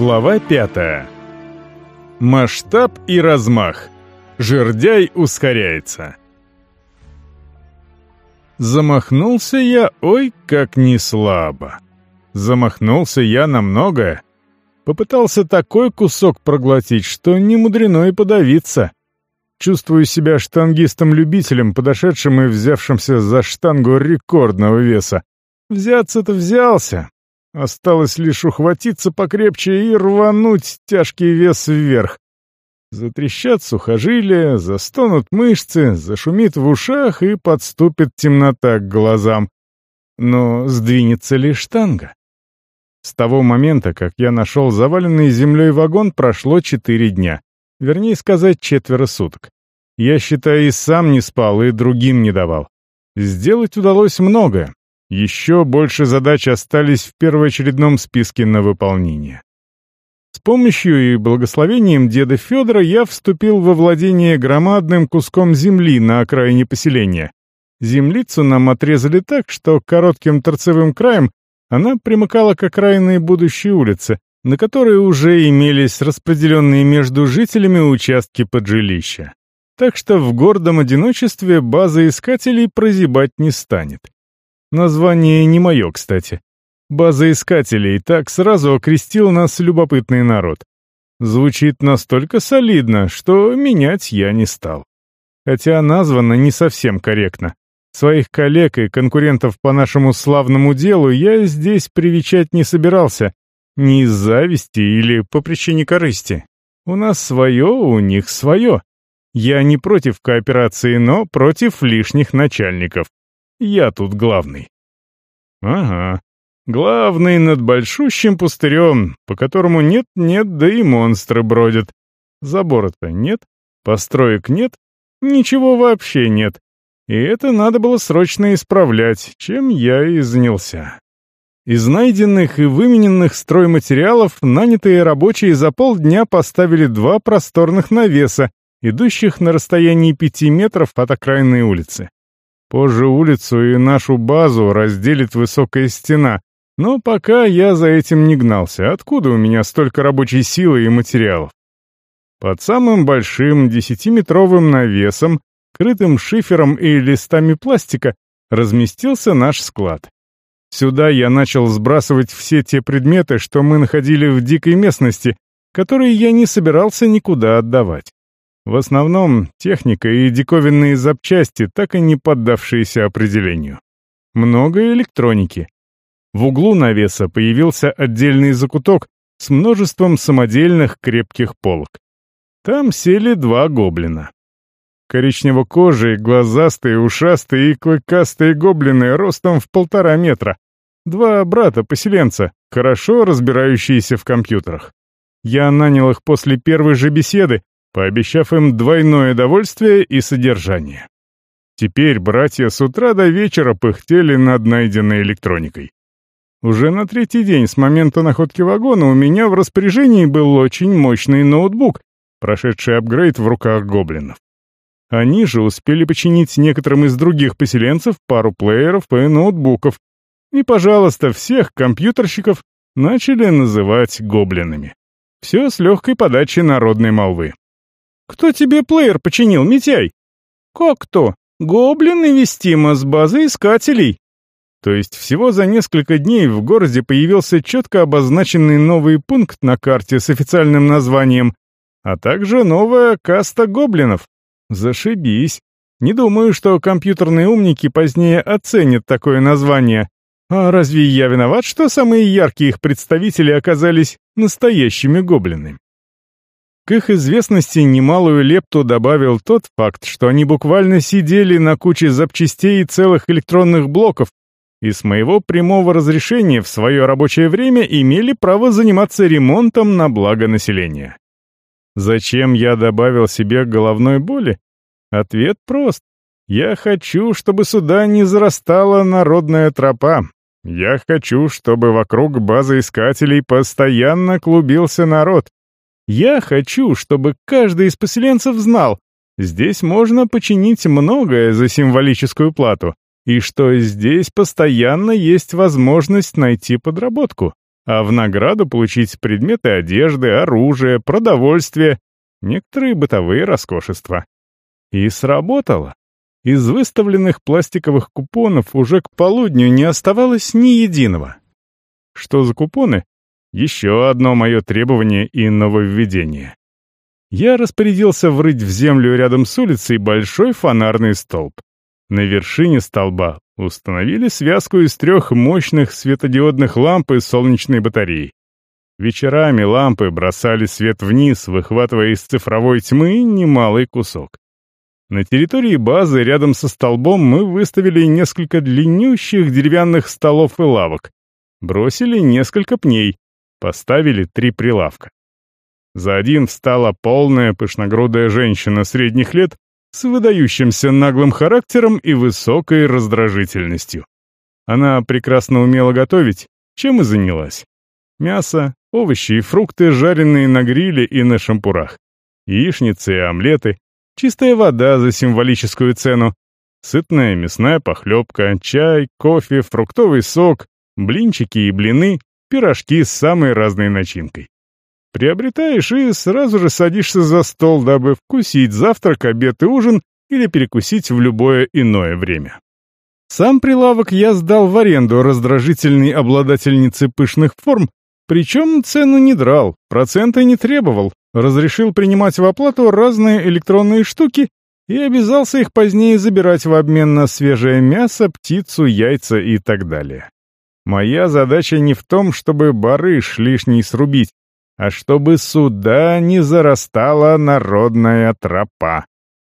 Глава пятая. Масштаб и размах. Жердяй ускоряется. Замахнулся я, ой, как не слабо. Замахнулся я на многое. Попытался такой кусок проглотить, что не мудрено и подавиться. Чувствую себя штангистом-любителем, подошедшим и взявшимся за штангу рекордного веса. Взяться-то взялся, Осталось лишь ухватиться покрепче и рвануть тяжкий вес вверх. Затрещат сухожилия, застонут мышцы, зашумит в ушах и подступит темнота к глазам. Но сдвинется ли штанга? С того момента, как я нашел заваленный землей вагон, прошло четыре дня. Вернее сказать, четверо суток. Я, считаю, и сам не спал, и другим не давал. Сделать удалось многое, еще больше задач остались в первоочередном списке на выполнение. С помощью и благословением деда Федора я вступил во владение громадным куском земли на окраине поселения. Землицу нам отрезали так, что коротким торцевым краем она примыкала к окраинной будущей улице, на которой уже имелись распределенные между жителями участки под жилища. Так что в гордом одиночестве база искателей прозябать не станет. Название не мое, кстати. База искателей так сразу окрестил нас любопытный народ. Звучит настолько солидно, что менять я не стал. Хотя названо не совсем корректно. Своих коллег и конкурентов по нашему славному делу я здесь привечать не собирался. Не из зависти или по причине корысти. У нас свое, у них свое. Я не против кооперации, но против лишних начальников. Я тут главный. Ага, главный над большущим пустырем, по которому нет-нет, да и монстры бродят. Забора-то нет, построек нет, ничего вообще нет. И это надо было срочно исправлять, чем я и занялся. Из найденных и вымененных стройматериалов нанятые рабочие за полдня поставили два просторных навеса, идущих на расстоянии пяти метров от окраинной улицы. Позже улицу и нашу базу разделит высокая стена, но пока я за этим не гнался. Откуда у меня столько рабочей силы и материалов? Под самым большим десятиметровым навесом, крытым шифером и листами пластика, разместился наш склад. Сюда я начал сбрасывать все те предметы, что мы находили в дикой местности, которые я не собирался никуда отдавать. В основном техника и диковинные запчасти, так и не поддавшиеся определению. Много электроники. В углу навеса появился отдельный закуток с множеством самодельных крепких полок. Там сели два гоблина. Коричнево-кожие, глазастые, ушастые и клыкастые гоблины ростом в полтора метра. Два брата-поселенца, хорошо разбирающиеся в компьютерах. Я нанял их после первой же беседы, пообещав им двойное довольствие и содержание. Теперь братья с утра до вечера пыхтели над найденной электроникой. Уже на третий день с момента находки вагона у меня в распоряжении был очень мощный ноутбук, прошедший апгрейд в руках гоблинов. Они же успели починить некоторым из других поселенцев пару плееров и ноутбуков, и, пожалуйста, всех компьютерщиков начали называть гоблинами. Все с легкой подачи народной молвы. «Кто тебе плеер починил, Митяй?» «Как кто? Гоблин и Вестима с базы искателей». То есть всего за несколько дней в городе появился четко обозначенный новый пункт на карте с официальным названием, а также новая каста гоблинов. Зашибись. Не думаю, что компьютерные умники позднее оценят такое название. А разве я виноват, что самые яркие их представители оказались настоящими гоблинами? К их известности немалую лепту добавил тот факт, что они буквально сидели на куче запчастей и целых электронных блоков, и с моего прямого разрешения в свое рабочее время имели право заниматься ремонтом на благо населения. Зачем я добавил себе головной боли? Ответ прост. Я хочу, чтобы сюда не зарастала народная тропа. Я хочу, чтобы вокруг базы искателей постоянно клубился народ, я хочу, чтобы каждый из поселенцев знал, здесь можно починить многое за символическую плату, и что здесь постоянно есть возможность найти подработку. а в награду получить предметы одежды, оружие, продовольствие, некоторые бытовые роскошества. И сработало. Из выставленных пластиковых купонов уже к полудню не оставалось ни единого. Что за купоны? Еще одно мое требование и нововведение. Я распорядился врыть в землю рядом с улицей большой фонарный столб. На вершине столба установили связку из трех мощных светодиодных ламп и солнечной батареи. Вечерами лампы бросали свет вниз, выхватывая из цифровой тьмы немалый кусок. На территории базы рядом со столбом мы выставили несколько длиннющих деревянных столов и лавок, бросили несколько пней, поставили три прилавка. За один встала полная пышногрудая женщина средних лет с выдающимся наглым характером и высокой раздражительностью. Она прекрасно умела готовить, чем и занялась. Мясо, овощи и фрукты, жареные на гриле и на шампурах. Яичницы и омлеты, чистая вода за символическую цену, сытная мясная похлебка, чай, кофе, фруктовый сок, блинчики и блины, пирожки с самой разной начинкой. Приобретаешь и сразу же садишься за стол, дабы вкусить завтрак, обед и ужин или перекусить в любое иное время. Сам прилавок я сдал в аренду раздражительной обладательнице пышных форм, причем цену не драл, проценты не требовал, разрешил принимать в оплату разные электронные штуки и обязался их позднее забирать в обмен на свежее мясо, птицу, яйца и так далее. Моя задача не в том, чтобы барыш лишний срубить, а чтобы сюда не зарастала народная тропа.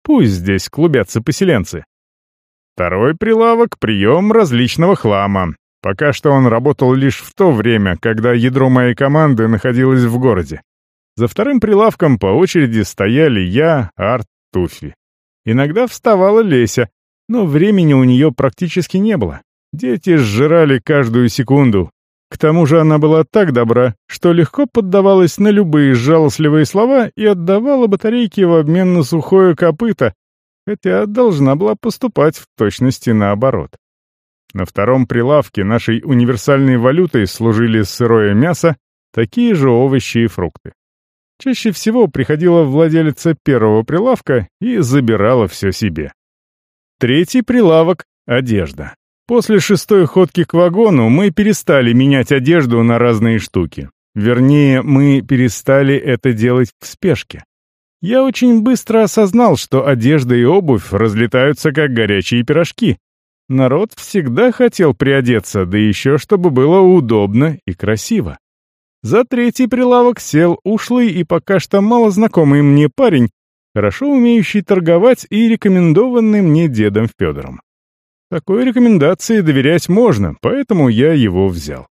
Пусть здесь клубятся поселенцы. Второй прилавок — прием различного хлама. Пока что он работал лишь в то время, когда ядро моей команды находилось в городе. За вторым прилавком по очереди стояли я, Арт, Туфи. Иногда вставала Леся, но времени у нее практически не было. Дети сжирали каждую секунду, к тому же она была так добра, что легко поддавалась на любые жалостливые слова и отдавала батарейки в обмен на сухое копыто, хотя должна была поступать в точности наоборот. На втором прилавке нашей универсальной валютой служили сырое мясо, такие же овощи и фрукты. Чаще всего приходила владелица первого прилавка и забирала все себе. Третий прилавок — одежда. После шестой ходки к вагону мы перестали менять одежду на разные штуки. Вернее, мы перестали это делать в спешке. Я очень быстро осознал, что одежда и обувь разлетаются как горячие пирожки. Народ всегда хотел приодеться, да еще чтобы было удобно и красиво. За третий прилавок сел ушлый и пока что малознакомый мне парень, хорошо умеющий торговать и рекомендованный мне дедом Федором. Такой рекомендации доверять можно, поэтому я его взял.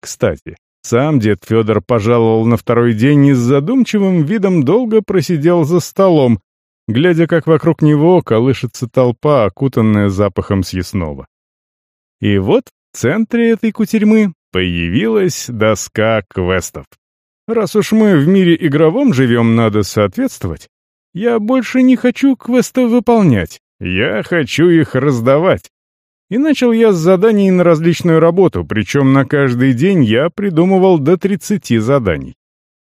Кстати, сам дед Федор пожаловал на второй день и с задумчивым видом долго просидел за столом, глядя, как вокруг него колышется толпа, окутанная запахом съестного. И вот в центре этой кутерьмы появилась доска квестов. Раз уж мы в мире игровом живем, надо соответствовать. Я больше не хочу квесты выполнять, я хочу их раздавать. И начал я с заданий на различную работу, причем на каждый день я придумывал до 30 заданий.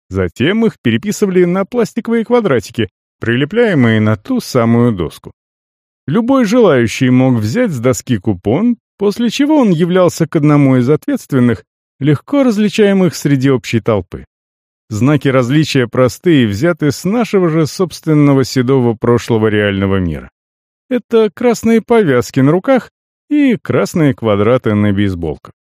Затем их переписывали на пластиковые квадратики, прилепляемые на ту самую доску. Любой желающий мог взять с доски купон, после чего он являлся к одному из ответственных, легко различаемых среди общей толпы. Знаки различия простые, взяты с нашего же собственного седого прошлого реального мира. Это красные повязки на руках и красные квадраты на бейсболках.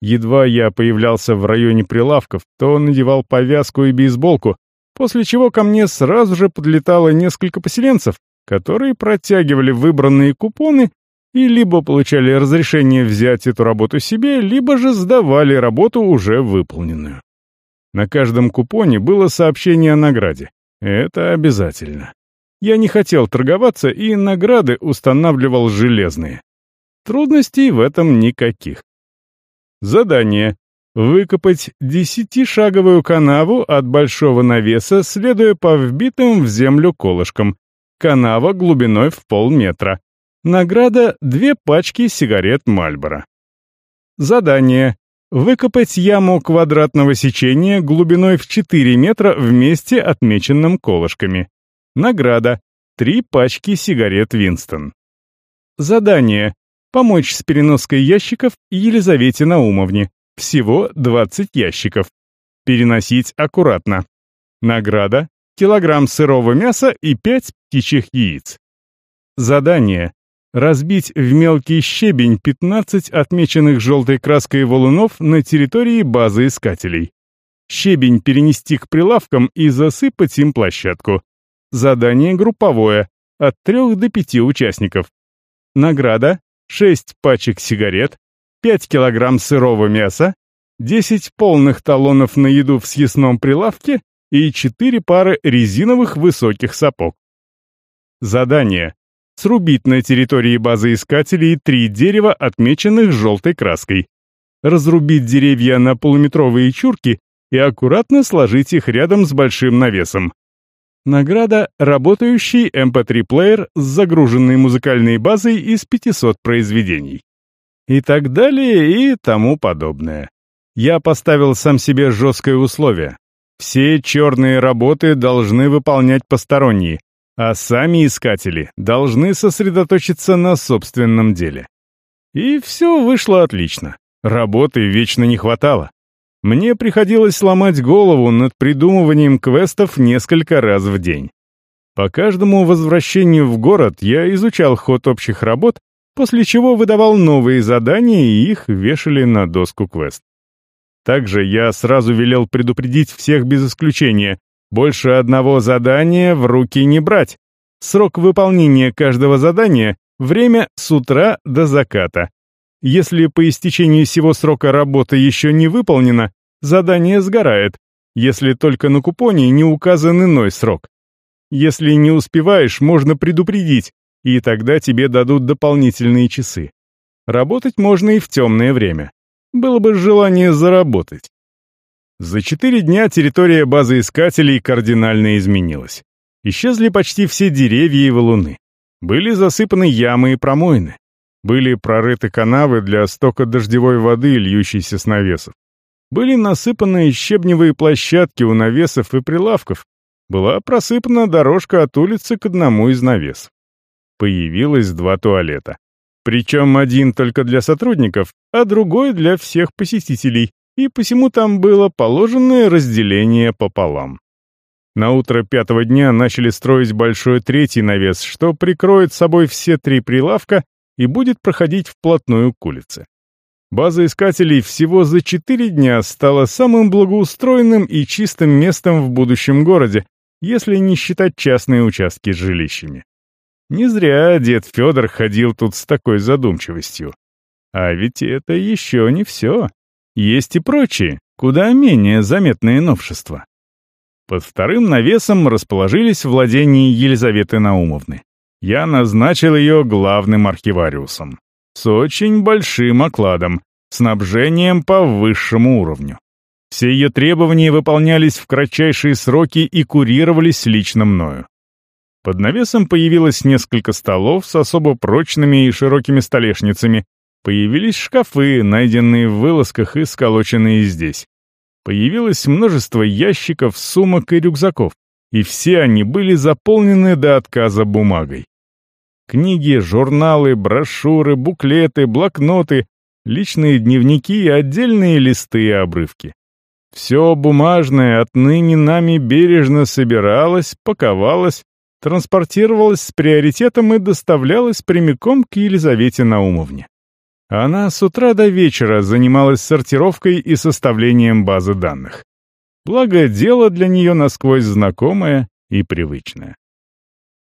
Едва я появлялся в районе прилавков, то надевал повязку и бейсболку, после чего ко мне сразу же подлетало несколько поселенцев, которые протягивали выбранные купоны и либо получали разрешение взять эту работу себе, либо же сдавали работу уже выполненную. На каждом купоне было сообщение о награде. Это обязательно. Я не хотел торговаться и награды устанавливал железные. Трудностей в этом никаких. Задание. Выкопать десятишаговую канаву от большого навеса, следуя по вбитым в землю колышкам. Канава глубиной в полметра. Награда — две пачки сигарет Мальбора. Задание. Выкопать яму квадратного сечения глубиной в 4 метра в месте, отмеченном колышками. Награда. Три пачки сигарет Винстон. Задание. Помочь с переноской ящиков Елизавете Наумовне. Всего 20 ящиков. Переносить аккуратно. Награда. Килограмм сырого мяса и 5 птичьих яиц. Задание. Разбить в мелкий щебень 15 отмеченных желтой краской валунов на территории базы искателей. Щебень перенести к прилавкам и засыпать им площадку. Задание групповое, от 3 до 5 участников. Награда — 6 пачек сигарет, 5 килограмм сырого мяса, 10 полных талонов на еду в съестном прилавке и 4 пары резиновых высоких сапог. Задание. Срубить на территории базы искателей три дерева, отмеченных желтой краской. Разрубить деревья на полуметровые чурки и аккуратно сложить их рядом с большим навесом. Награда — работающий MP3-плеер с загруженной музыкальной базой из 500 произведений. И так далее и тому подобное. Я поставил сам себе жесткое условие. Все черные работы должны выполнять посторонние, а сами искатели должны сосредоточиться на собственном деле. И все вышло отлично. Работы вечно не хватало. Мне приходилось ломать голову над придумыванием квестов несколько раз в день. По каждому возвращению в город я изучал ход общих работ, после чего выдавал новые задания и их вешали на доску квест. Также я сразу велел предупредить всех без исключения, больше одного задания в руки не брать. Срок выполнения каждого задания — время с утра до заката. Если по истечении всего срока работа еще не выполнена, задание сгорает, если только на купоне не указан иной срок. Если не успеваешь, можно предупредить, и тогда тебе дадут дополнительные часы. Работать можно и в темное время. Было бы желание заработать. За четыре дня территория базы искателей кардинально изменилась. Исчезли почти все деревья и валуны. Были засыпаны ямы и промоины. Были прорыты канавы для стока дождевой воды, льющейся с навесов. Были насыпаны щебневые площадки у навесов и прилавков. Была просыпана дорожка от улицы к одному из навесов. Появилось два туалета. Причем один только для сотрудников, а другой для всех посетителей, и посему там было положенное разделение пополам. На утро пятого дня начали строить большой третий навес, что прикроет собой все три прилавка и будет проходить вплотную к улице. База искателей всего за четыре дня стала самым благоустроенным и чистым местом в будущем городе, если не считать частные участки с жилищами. Не зря дед Федор ходил тут с такой задумчивостью. А ведь это еще не все. Есть и прочие, куда менее заметные новшества. Под вторым навесом расположились владения Елизаветы Наумовны. Я назначил ее главным архивариусом. С очень большим окладом, снабжением по высшему уровню. Все ее требования выполнялись в кратчайшие сроки и курировались лично мною. Под навесом появилось несколько столов с особо прочными и широкими столешницами. Появились шкафы, найденные в вылазках и сколоченные здесь. Появилось множество ящиков, сумок и рюкзаков, и все они были заполнены до отказа бумагой. Книги, журналы, брошюры, буклеты, блокноты, личные дневники и отдельные листы и обрывки. Все бумажное отныне нами бережно собиралось, паковалось, транспортировалось с приоритетом и доставлялось прямиком к Елизавете Наумовне. Она с утра до вечера занималась сортировкой и составлением базы данных. Благо, дело для нее насквозь знакомое и привычное.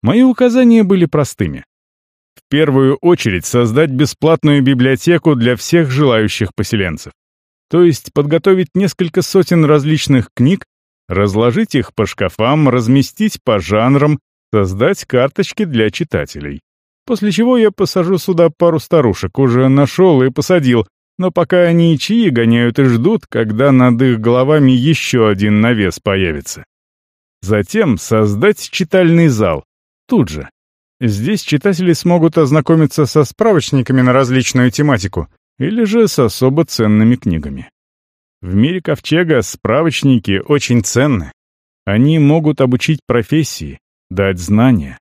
Мои указания были простыми. Первую очередь создать бесплатную библиотеку для всех желающих поселенцев. То есть подготовить несколько сотен различных книг, разложить их по шкафам, разместить по жанрам, создать карточки для читателей. После чего я посажу сюда пару старушек, уже нашел и посадил, но пока они чьи гоняют и ждут, когда над их головами еще один навес появится. Затем создать читальный зал. Тут же. Здесь читатели смогут ознакомиться со справочниками на различную тематику, или же с особо ценными книгами. В мире ковчега справочники очень ценны. Они могут обучить профессии, дать знания.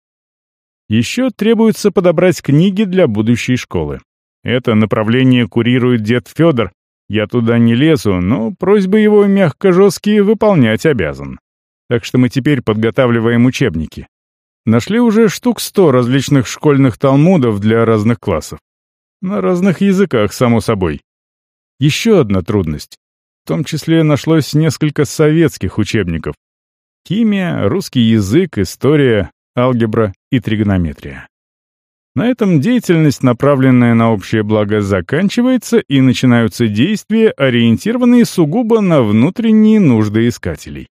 Еще требуется подобрать книги для будущей школы. Это направление курирует дед Федор. Я туда не лезу, но просьбы его мягко-жесткие выполнять обязан. Так что мы теперь подготавливаем учебники. Нашли уже штук сто различных школьных талмудов для разных классов. На разных языках, само собой. Еще одна трудность. В том числе нашлось несколько советских учебников. Химия, русский язык, история, алгебра и тригонометрия. На этом деятельность, направленная на общее благо, заканчивается и начинаются действия, ориентированные сугубо на внутренние нужды искателей.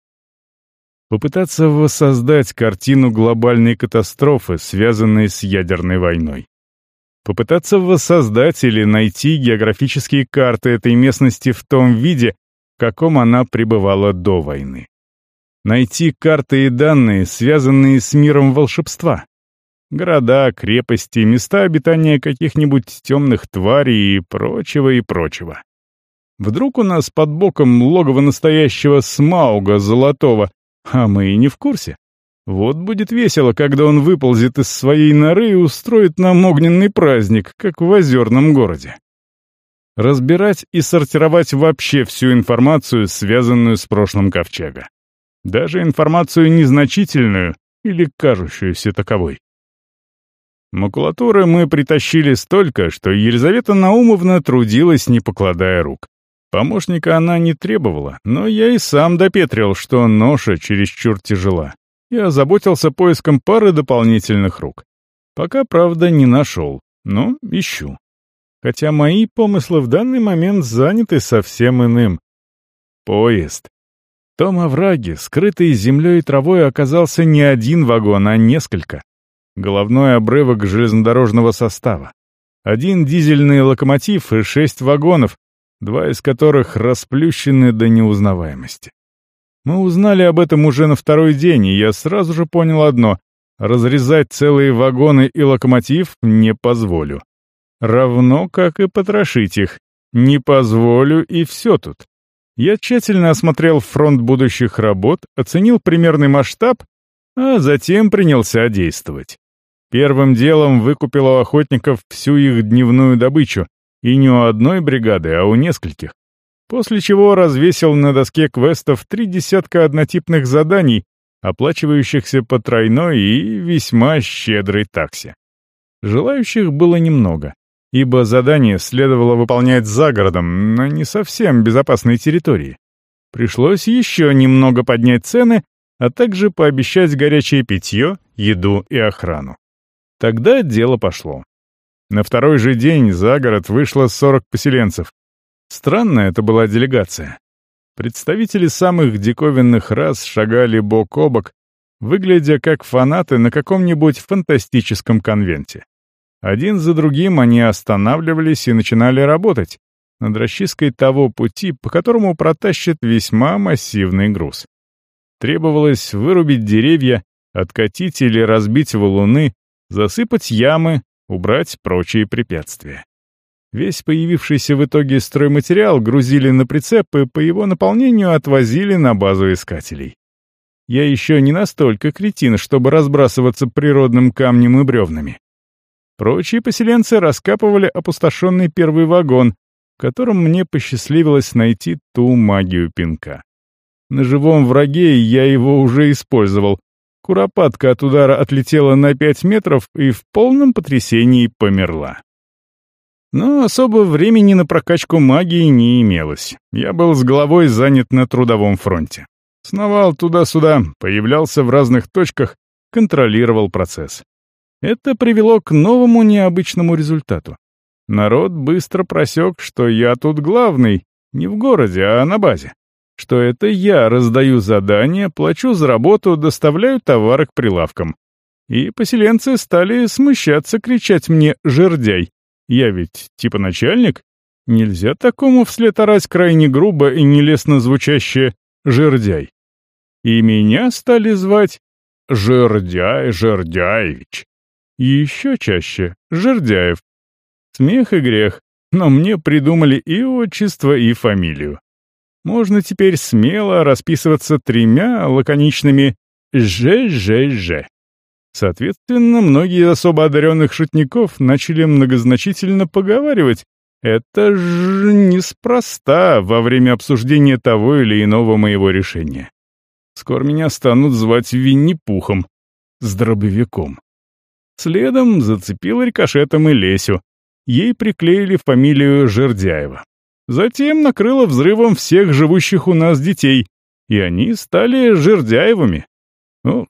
Попытаться воссоздать картину глобальной катастрофы, связанной с ядерной войной. Попытаться воссоздать или найти географические карты этой местности в том виде, в каком она пребывала до войны. Найти карты и данные, связанные с миром волшебства. Города, крепости, места обитания каких-нибудь темных тварей и прочего и прочего. Вдруг у нас под боком логово настоящего Смауга Золотого, а мы и не в курсе. Вот будет весело, когда он выползет из своей норы и устроит нам огненный праздник, как в озерном городе. Разбирать и сортировать вообще всю информацию, связанную с прошлым Ковчега. Даже информацию незначительную или кажущуюся таковой. Макулатуры мы притащили столько, что Елизавета Наумовна трудилась, не покладая рук. Помощника она не требовала, но я и сам допетрил, что ноша чересчур тяжела и озаботился поиском пары дополнительных рук. Пока, правда, не нашел, но ищу. Хотя мои помыслы в данный момент заняты совсем иным. Поезд. В том овраге, скрытый землей и травой, оказался не один вагон, а несколько. Головной обрывок железнодорожного состава. Один дизельный локомотив и шесть вагонов, два из которых расплющены до неузнаваемости. Мы узнали об этом уже на второй день, и я сразу же понял одно — разрезать целые вагоны и локомотив не позволю. Равно как и потрошить их. Не позволю, и все тут. Я тщательно осмотрел фронт будущих работ, оценил примерный масштаб, а затем принялся действовать. Первым делом выкупил у охотников всю их дневную добычу, и не у одной бригады, а у нескольких после чего развесил на доске квестов три десятка однотипных заданий, оплачивающихся по тройной и весьма щедрой таксе. Желающих было немного, ибо задание следовало выполнять за городом, на не совсем безопасной территории. Пришлось еще немного поднять цены, а также пообещать горячее питье, еду и охрану. Тогда дело пошло. На второй же день за город вышло 40 поселенцев, Странная это была делегация. Представители самых диковинных рас шагали бок о бок, выглядя как фанаты на каком-нибудь фантастическом конвенте. Один за другим они останавливались и начинали работать над расчисткой того пути, по которому протащат весьма массивный груз. Требовалось вырубить деревья, откатить или разбить валуны, засыпать ямы, убрать прочие препятствия. Весь появившийся в итоге стройматериал грузили на прицеп и по его наполнению отвозили на базу искателей. Я еще не настолько кретин, чтобы разбрасываться природным камнем и бревнами. Прочие поселенцы раскапывали опустошенный первый вагон, в котором мне посчастливилось найти ту магию пинка. На живом враге я его уже использовал. Куропатка от удара отлетела на пять метров и в полном потрясении померла. Но особо времени на прокачку магии не имелось. Я был с головой занят на трудовом фронте. Сновал туда-сюда, появлялся в разных точках, контролировал процесс. Это привело к новому необычному результату. Народ быстро просек, что я тут главный, не в городе, а на базе. Что это я раздаю задания, плачу за работу, доставляю товары к прилавкам. И поселенцы стали смущаться, кричать мне «жердяй», я ведь типа начальник. Нельзя такому вслед орать крайне грубо и нелестно звучащее «жердяй». И меня стали звать Жердяй Жердяевич. Еще чаще Жердяев. Смех и грех. но мне придумали и отчество, и фамилию. Можно теперь смело расписываться тремя лаконичными «ЖЖЖ». Соответственно, многие особо одаренных шутников начали многозначительно поговаривать. Это же неспроста во время обсуждения того или иного моего решения. Скоро меня станут звать Винни-Пухом, с дробовиком. Следом зацепил рикошетом и Лесю. Ей приклеили фамилию Жердяева. Затем накрыло взрывом всех живущих у нас детей, и они стали Жердяевыми. Ох.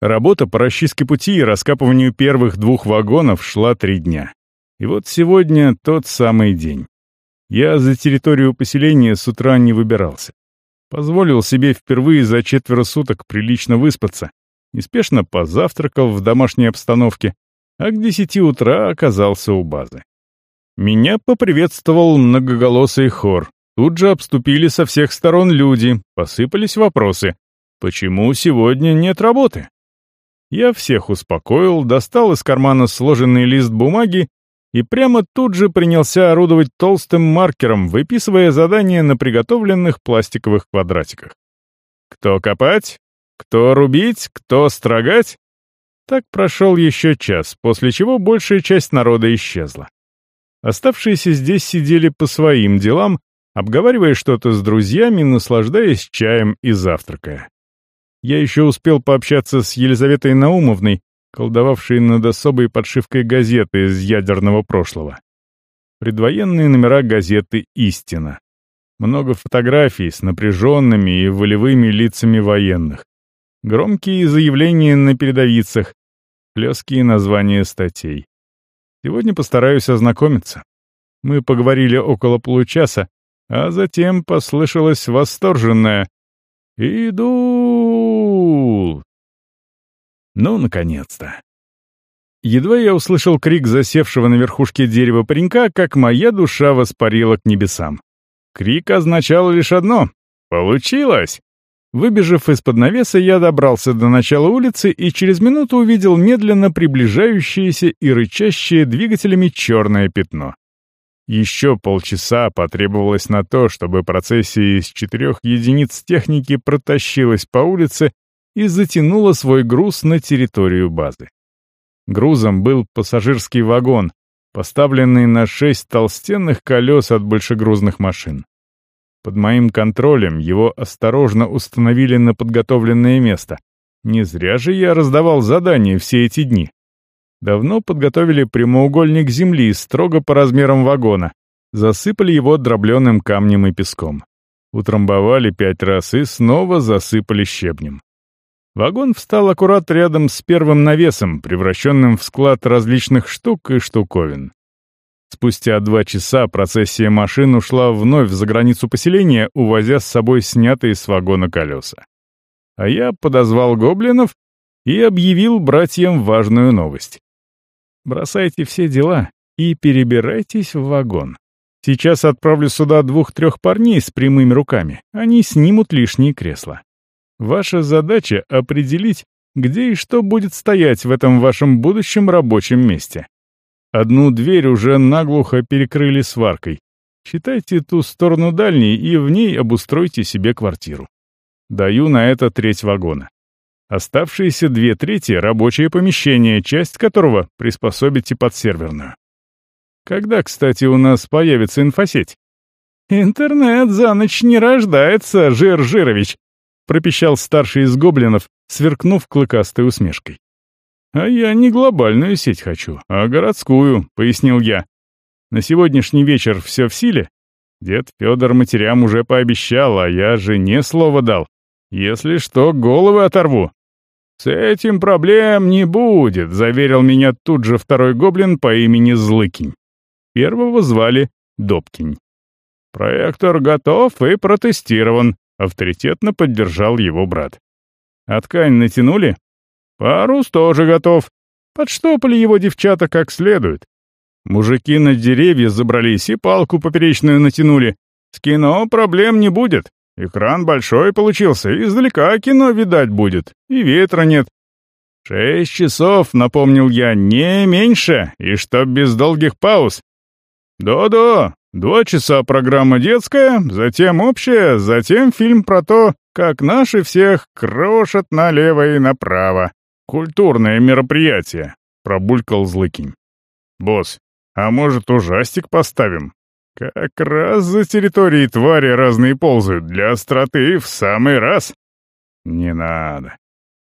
Работа по расчистке пути и раскапыванию первых двух вагонов шла три дня. И вот сегодня тот самый день. Я за территорию поселения с утра не выбирался. Позволил себе впервые за четверо суток прилично выспаться, неспешно позавтракал в домашней обстановке, а к десяти утра оказался у базы. Меня поприветствовал многоголосый хор. Тут же обступили со всех сторон люди, посыпались вопросы. Почему сегодня нет работы? Я всех успокоил, достал из кармана сложенный лист бумаги и прямо тут же принялся орудовать толстым маркером, выписывая задания на приготовленных пластиковых квадратиках. Кто копать? Кто рубить? Кто строгать? Так прошел еще час, после чего большая часть народа исчезла. Оставшиеся здесь сидели по своим делам, обговаривая что-то с друзьями, наслаждаясь чаем и завтракая. Я еще успел пообщаться с Елизаветой Наумовной, колдовавшей над особой подшивкой газеты из ядерного прошлого. Предвоенные номера газеты «Истина». Много фотографий с напряженными и волевыми лицами военных. Громкие заявления на передовицах, хлесткие названия статей. Сегодня постараюсь ознакомиться. Мы поговорили около получаса, а затем послышалось восторженное «Иду!» Ну, наконец-то. Едва я услышал крик засевшего на верхушке дерева паренька, как моя душа воспарила к небесам. Крик означал лишь одно — «Получилось!» Выбежав из-под навеса, я добрался до начала улицы и через минуту увидел медленно приближающееся и рычащее двигателями черное пятно. Еще полчаса потребовалось на то, чтобы процессия из четырех единиц техники протащилась по улице и затянула свой груз на территорию базы. Грузом был пассажирский вагон, поставленный на шесть толстенных колес от большегрузных машин. Под моим контролем его осторожно установили на подготовленное место. Не зря же я раздавал задания все эти дни. Давно подготовили прямоугольник земли строго по размерам вагона, засыпали его дробленым камнем и песком. Утрамбовали пять раз и снова засыпали щебнем. Вагон встал аккурат рядом с первым навесом, превращенным в склад различных штук и штуковин. Спустя два часа процессия машин ушла вновь за границу поселения, увозя с собой снятые с вагона колеса. А я подозвал гоблинов и объявил братьям важную новость. «Бросайте все дела и перебирайтесь в вагон. Сейчас отправлю сюда двух-трех парней с прямыми руками. Они снимут лишние кресла. Ваша задача — определить, где и что будет стоять в этом вашем будущем рабочем месте. Одну дверь уже наглухо перекрыли сваркой. Считайте ту сторону дальней и в ней обустройте себе квартиру. Даю на это треть вагона. Оставшиеся две трети — рабочее помещение, часть которого приспособите под серверную. Когда, кстати, у нас появится инфосеть? «Интернет за ночь не рождается, Жир Жирович», — пропищал старший из гоблинов, сверкнув клыкастой усмешкой. «А я не глобальную сеть хочу, а городскую», — пояснил я. «На сегодняшний вечер все в силе? Дед Федор матерям уже пообещал, а я жене слово дал. Если что, головы оторву». «С этим проблем не будет», — заверил меня тут же второй гоблин по имени Злыкинь. Первого звали Добкинь. «Проектор готов и протестирован», — авторитетно поддержал его брат. «А ткань натянули?» Парус тоже готов. Подштопали его девчата как следует. Мужики на деревья забрались и палку поперечную натянули. С кино проблем не будет. Экран большой получился, издалека кино видать будет, и ветра нет. Шесть часов, напомнил я, не меньше, и чтоб без долгих пауз. Да-да, два часа программа детская, затем общая, затем фильм про то, как наши всех крошат налево и направо. Культурное мероприятие, пробулькал Злыкин. Босс, а может ужастик поставим? Как раз за территорией твари разные ползают, для остроты в самый раз. Не надо.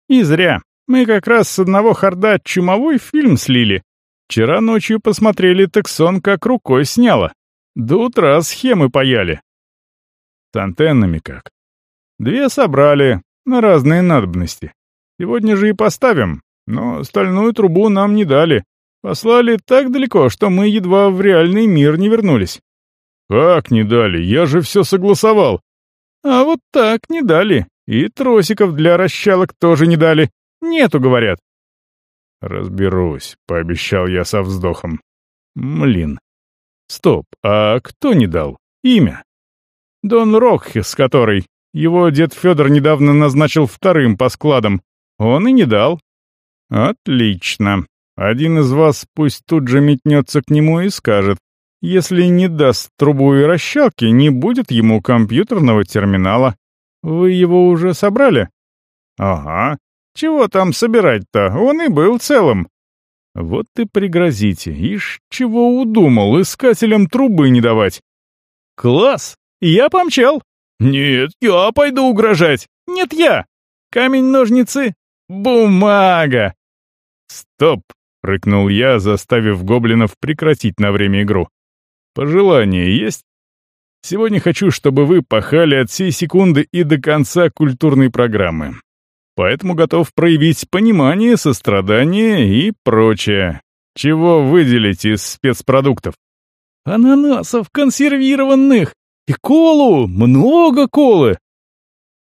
И зря. Мы как раз с одного хорда чумовой фильм слили. Вчера ночью посмотрели, так сон как рукой сняло. До утра схемы паяли. С антеннами как? Две собрали, на разные надобности. Сегодня же и поставим, но стальную трубу нам не дали. Послали так далеко, что мы едва в реальный мир не вернулись. Как не дали? Я же все согласовал. А вот так не дали. И тросиков для расчалок тоже не дали. Нету, говорят. Разберусь, пообещал я со вздохом. Млин. Стоп, а кто не дал? Имя. Дон Рокхес, который. Его дед Федор недавно назначил вторым по складам. Он и не дал. Отлично. Один из вас пусть тут же метнется к нему и скажет. Если не даст трубу и расщелки, не будет ему компьютерного терминала. Вы его уже собрали? Ага. Чего там собирать-то? Он и был целым. Вот и пригрозите. Ишь, чего удумал, искателям трубы не давать. Класс! Я помчал. Нет, я пойду угрожать. Нет, я. Камень-ножницы. Бумага. Стоп, рыкнул я, заставив гоблинов прекратить на время игру. Пожелание есть? Сегодня хочу, чтобы вы пахали от сей секунды и до конца культурной программы. Поэтому готов проявить понимание, сострадание и прочее. Чего выделить из спецпродуктов? Ананасов консервированных! И колу! Много колы!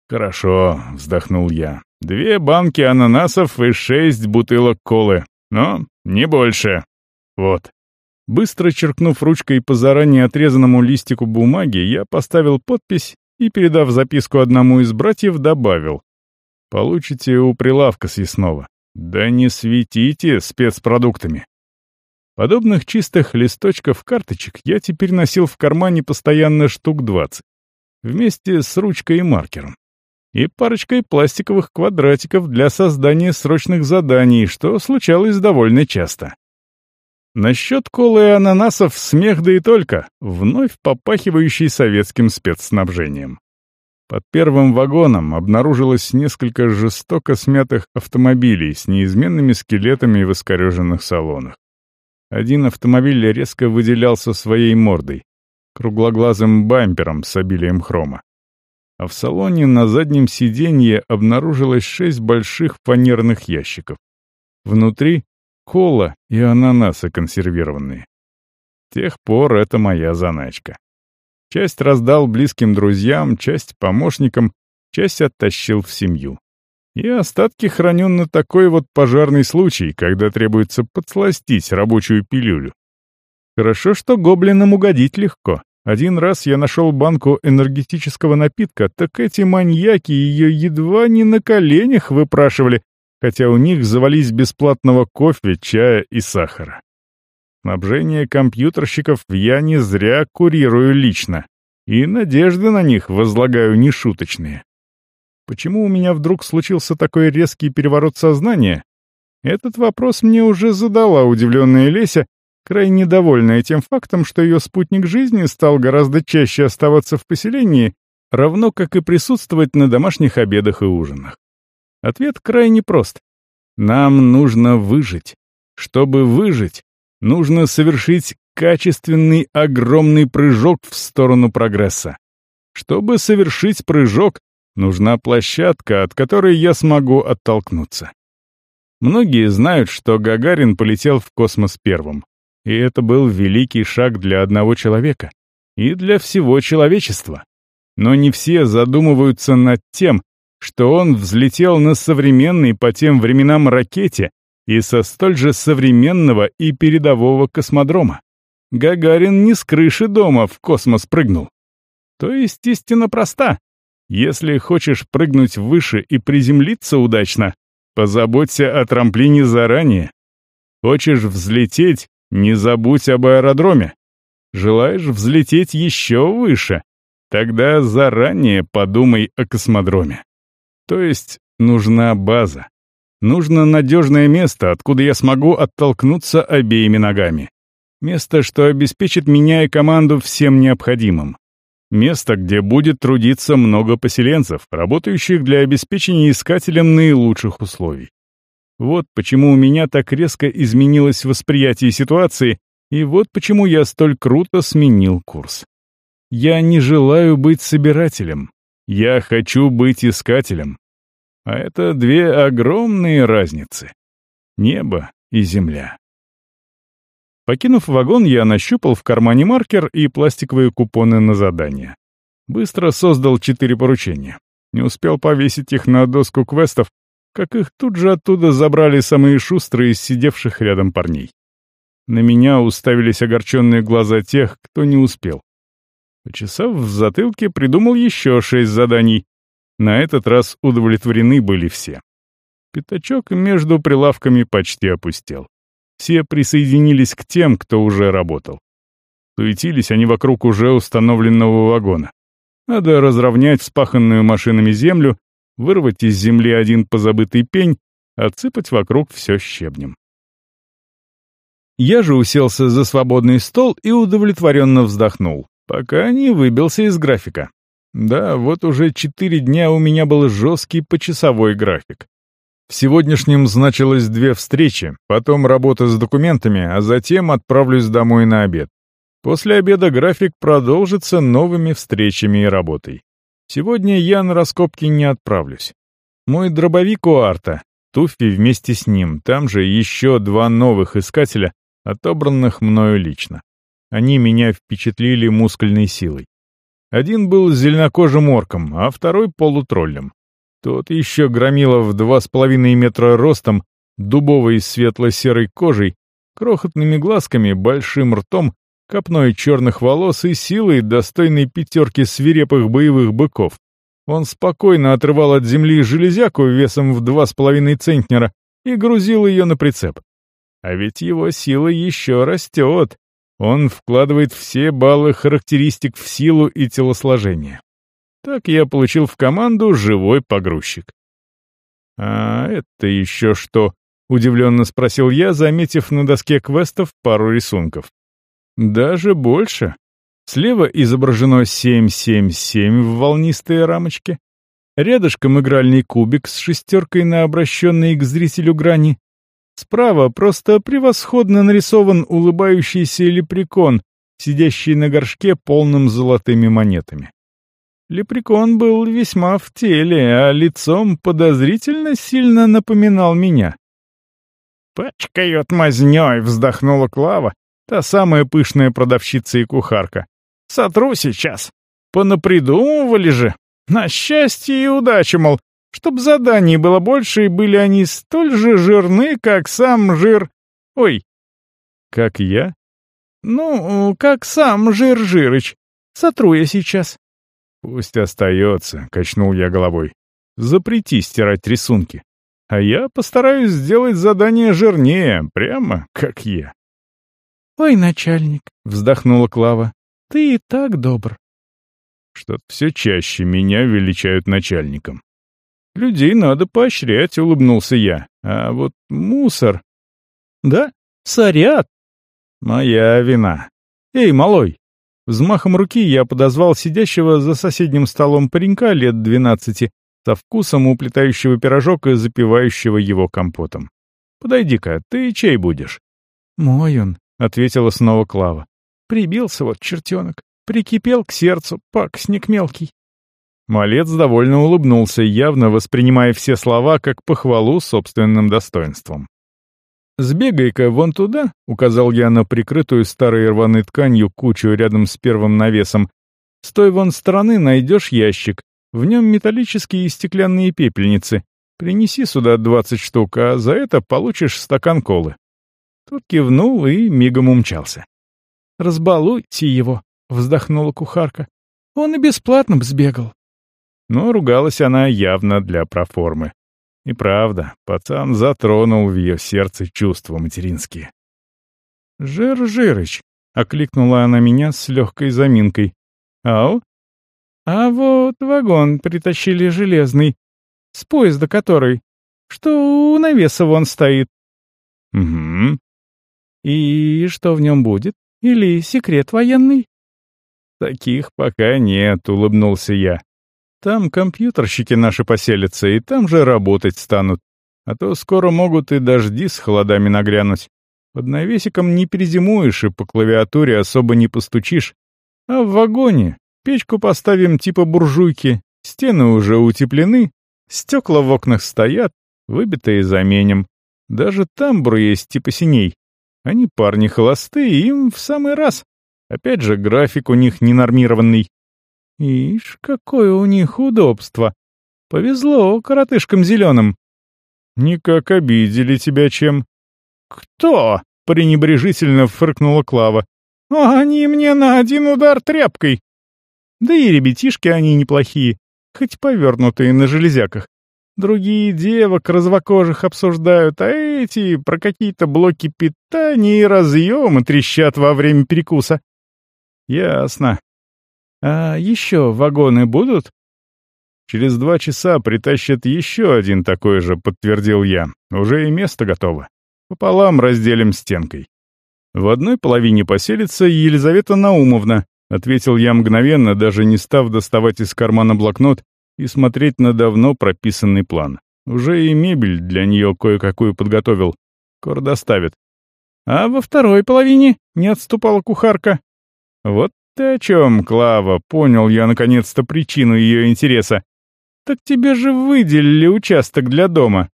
Хорошо, вздохнул я. Две банки ананасов и шесть бутылок колы. Но не больше. Вот. Быстро черкнув ручкой по заранее отрезанному листику бумаги, я поставил подпись и, передав записку одному из братьев, добавил. «Получите у прилавка съестного. Да не светите спецпродуктами». Подобных чистых листочков карточек я теперь носил в кармане постоянно штук 20, вместе с ручкой и маркером, и парочкой пластиковых квадратиков для создания срочных заданий, что случалось довольно часто. Насчет колы и ананасов смех да и только, вновь попахивающий советским спецснабжением. Под первым вагоном обнаружилось несколько жестоко смятых автомобилей с неизменными скелетами в искореженных салонах. Один автомобиль резко выделялся своей мордой, круглоглазым бампером с обилием хрома. А в салоне на заднем сиденье обнаружилось шесть больших фанерных ящиков. Внутри кола и ананасы консервированные. С тех пор это моя заначка. Часть раздал близким друзьям, часть помощникам, часть оттащил в семью. И остатки храню на такой вот пожарный случай, когда требуется подсластить рабочую пилюлю. Хорошо, что гоблинам угодить легко. Один раз я нашел банку энергетического напитка, так эти маньяки ее едва не на коленях выпрашивали, хотя у них завались бесплатного кофе, чая и сахара. Снабжение компьютерщиков я не зря курирую лично, и надежды на них возлагаю нешуточные. Почему у меня вдруг случился такой резкий переворот сознания? Этот вопрос мне уже задала удивленная Леся, крайне довольная тем фактом, что ее спутник жизни стал гораздо чаще оставаться в поселении, равно как и присутствовать на домашних обедах и ужинах. Ответ крайне прост. Нам нужно выжить. Чтобы выжить, нужно совершить качественный огромный прыжок в сторону прогресса. Чтобы совершить прыжок, нужна площадка, от которой я смогу оттолкнуться. Многие знают, что Гагарин полетел в космос первым. И это был великий шаг для одного человека. И для всего человечества. Но не все задумываются над тем, что он взлетел на современной по тем временам ракете и со столь же современного и передового космодрома. Гагарин не с крыши дома в космос прыгнул. То есть истина проста. Если хочешь прыгнуть выше и приземлиться удачно, позаботься о трамплине заранее. Хочешь взлететь, не забудь об аэродроме. Желаешь взлететь еще выше? Тогда заранее подумай о космодроме. То есть нужна база. Нужно надежное место, откуда я смогу оттолкнуться обеими ногами. Место, что обеспечит меня и команду всем необходимым. Место, где будет трудиться много поселенцев, работающих для обеспечения искателям наилучших условий. Вот почему у меня так резко изменилось восприятие ситуации, и вот почему я столь круто сменил курс. Я не желаю быть собирателем. Я хочу быть искателем. А это две огромные разницы. Небо и земля. Покинув вагон, я нащупал в кармане маркер и пластиковые купоны на задание. Быстро создал четыре поручения. Не успел повесить их на доску квестов, как их тут же оттуда забрали самые шустрые из сидевших рядом парней. На меня уставились огорченные глаза тех, кто не успел. Почесав в затылке, придумал еще шесть заданий. На этот раз удовлетворены были все. Пятачок между прилавками почти опустел. Все присоединились к тем, кто уже работал. Суетились они вокруг уже установленного вагона. Надо разровнять вспаханную машинами землю, вырвать из земли один позабытый пень, отсыпать вокруг все щебнем. Я же уселся за свободный стол и удовлетворенно вздохнул, пока не выбился из графика. Да, вот уже четыре дня у меня был жесткий почасовой график. В сегодняшнем значилось две встречи, потом работа с документами, а затем отправлюсь домой на обед. После обеда график продолжится новыми встречами и работой. Сегодня я на раскопки не отправлюсь. Мой дробовик у Арта, Туффи вместе с ним, там же еще два новых искателя, отобранных мною лично. Они меня впечатлили мускульной силой. Один был зеленокожим орком, а второй — полутроллем. Тот еще громила в два с половиной метра ростом, дубовой светло-серой кожей, крохотными глазками, большим ртом, копной черных волос и силой, достойной пятерки свирепых боевых быков. Он спокойно отрывал от земли железяку весом в два с половиной центнера и грузил ее на прицеп. А ведь его сила еще растет. Он вкладывает все баллы характеристик в силу и телосложение. Так я получил в команду живой погрузчик. «А это еще что?» — удивленно спросил я, заметив на доске квестов пару рисунков. «Даже больше. Слева изображено 777 в волнистой рамочке. Рядышком игральный кубик с шестеркой на обращенной к зрителю грани. Справа просто превосходно нарисован улыбающийся лепрекон, сидящий на горшке, полным золотыми монетами. Лепрекон был весьма в теле, а лицом подозрительно сильно напоминал меня. «Пачкает мазнёй», — вздохнула Клава, та самая пышная продавщица и кухарка. «Сотру сейчас. Понапридумывали же. На счастье и удачу, мол, чтоб заданий было больше, и были они столь же жирны, как сам жир... Ой, как я? Ну, как сам жир Жирыч. Сотру я сейчас. «Пусть остается», — качнул я головой. «Запрети стирать рисунки. А я постараюсь сделать задание жирнее, прямо как я». «Ой, начальник», — вздохнула Клава, — «ты и так добр». Что-то все чаще меня величают начальником. «Людей надо поощрять», — улыбнулся я. «А вот мусор...» «Да? Сорят?» «Моя вина. Эй, малой, Взмахом руки я подозвал сидящего за соседним столом паренька лет двенадцати, со вкусом уплетающего пирожок и запивающего его компотом. «Подойди-ка, ты чей будешь?» «Мой он», — ответила снова Клава. «Прибился вот чертенок, прикипел к сердцу, паксник мелкий». Малец довольно улыбнулся, явно воспринимая все слова как похвалу собственным достоинством. «Сбегай-ка вон туда», — указал я на прикрытую старой рваной тканью кучу рядом с первым навесом. «С той вон стороны найдешь ящик. В нем металлические и стеклянные пепельницы. Принеси сюда двадцать штук, а за это получишь стакан колы». Тот кивнул и мигом умчался. «Разбалуйте его», — вздохнула кухарка. «Он и бесплатно б сбегал». Но ругалась она явно для проформы. И правда, пацан затронул в ее сердце чувства материнские. «Жир Жирыч, — окликнула она меня с легкой заминкой. «Ау?» «А вот вагон притащили железный, с поезда который, что у навеса вон стоит». «Угу». «И что в нем будет? Или секрет военный?» «Таких пока нет», — улыбнулся я. «Там компьютерщики наши поселятся, и там же работать станут. А то скоро могут и дожди с холодами нагрянуть. Под навесиком не перезимуешь и по клавиатуре особо не постучишь. А в вагоне печку поставим типа буржуйки, стены уже утеплены, стекла в окнах стоят, выбитые заменим. Даже тамбур есть типа синей. Они парни холостые, им в самый раз. Опять же, график у них ненормированный. Ишь, какое у них удобство. Повезло коротышкам зеленым. Никак обидели тебя чем. «Кто?» — пренебрежительно фыркнула Клава. «Они мне на один удар тряпкой!» Да и ребятишки они неплохие, хоть повернутые на железяках. Другие девок развокожих обсуждают, а эти про какие-то блоки питания и разъемы трещат во время перекуса. Ясно. А еще вагоны будут? Через два часа притащат еще один такой же, подтвердил я. Уже и место готово. Пополам разделим стенкой. В одной половине поселится Елизавета Наумовна, ответил я мгновенно, даже не став доставать из кармана блокнот и смотреть на давно прописанный план. Уже и мебель для нее кое-какую подготовил. Кор доставит. А во второй половине не отступала кухарка. Вот ты о чем, Клава, понял я наконец-то причину ее интереса. Так тебе же выделили участок для дома.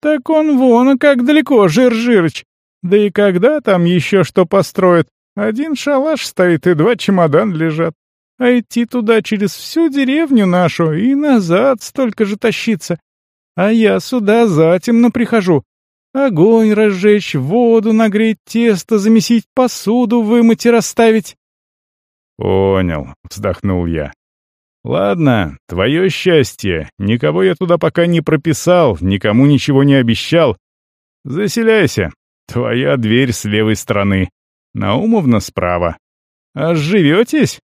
Так он вон, а как далеко, Жир-Жирыч. Да и когда там еще что построят? Один шалаш стоит и два чемодан лежат. А идти туда через всю деревню нашу и назад столько же тащиться. А я сюда затемно прихожу. Огонь разжечь, воду нагреть, тесто замесить, посуду вымыть и расставить. «Понял», — вздохнул я. «Ладно, твое счастье. Никого я туда пока не прописал, никому ничего не обещал. Заселяйся. Твоя дверь с левой стороны. Наумовна справа. А живетесь?»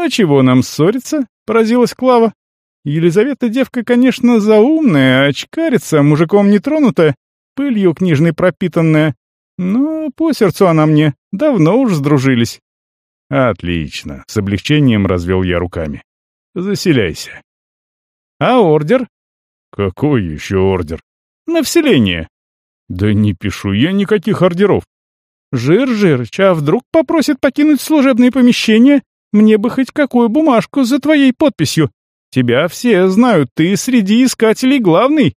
«А чего нам ссориться?» — поразилась Клава. «Елизавета девка, конечно, заумная, очкарится, мужиком не тронутая, пылью книжной пропитанная. Но по сердцу она мне, давно уж сдружились». «Отлично», — с облегчением развел я руками. Заселяйся. А ордер? Какой еще ордер? На вселение. Да не пишу я никаких ордеров. Жир-жирыч, а вдруг попросит покинуть служебные помещения? Мне бы хоть какую бумажку за твоей подписью. Тебя все знают, ты среди искателей главный.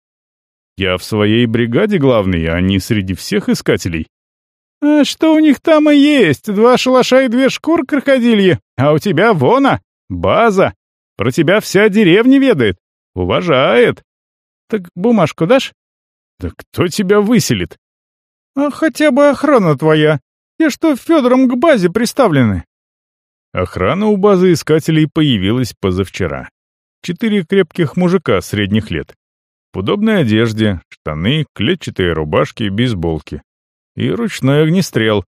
Я в своей бригаде главный, а не среди всех искателей. А что у них там и есть? Два шалаша и две шкур крокодильи. А у тебя вона, база, про тебя вся деревня ведает. Уважает. Так бумажку дашь? Да кто тебя выселит? А хотя бы охрана твоя. Те, что Федором к базе приставлены. Охрана у базы искателей появилась позавчера. Четыре крепких мужика средних лет. В удобной одежде, штаны, клетчатые рубашки, бейсболки. И ручной огнестрел.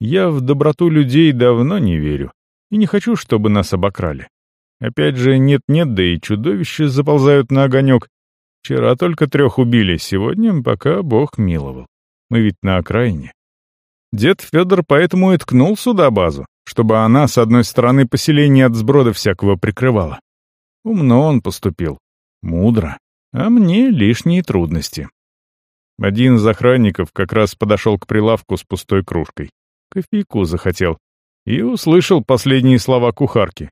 Я в доброту людей давно не верю. И не хочу, чтобы нас обокрали. Опять же, нет-нет, да и чудовища заползают на огонек. Вчера только трех убили, сегодня пока Бог миловал. Мы ведь на окраине. Дед Федор поэтому и ткнул сюда базу, чтобы она, с одной стороны, поселение от сброда всякого прикрывала. Умно он поступил. Мудро. А мне лишние трудности. Один из охранников как раз подошел к прилавку с пустой кружкой. Кофейку захотел. И услышал последние слова кухарки.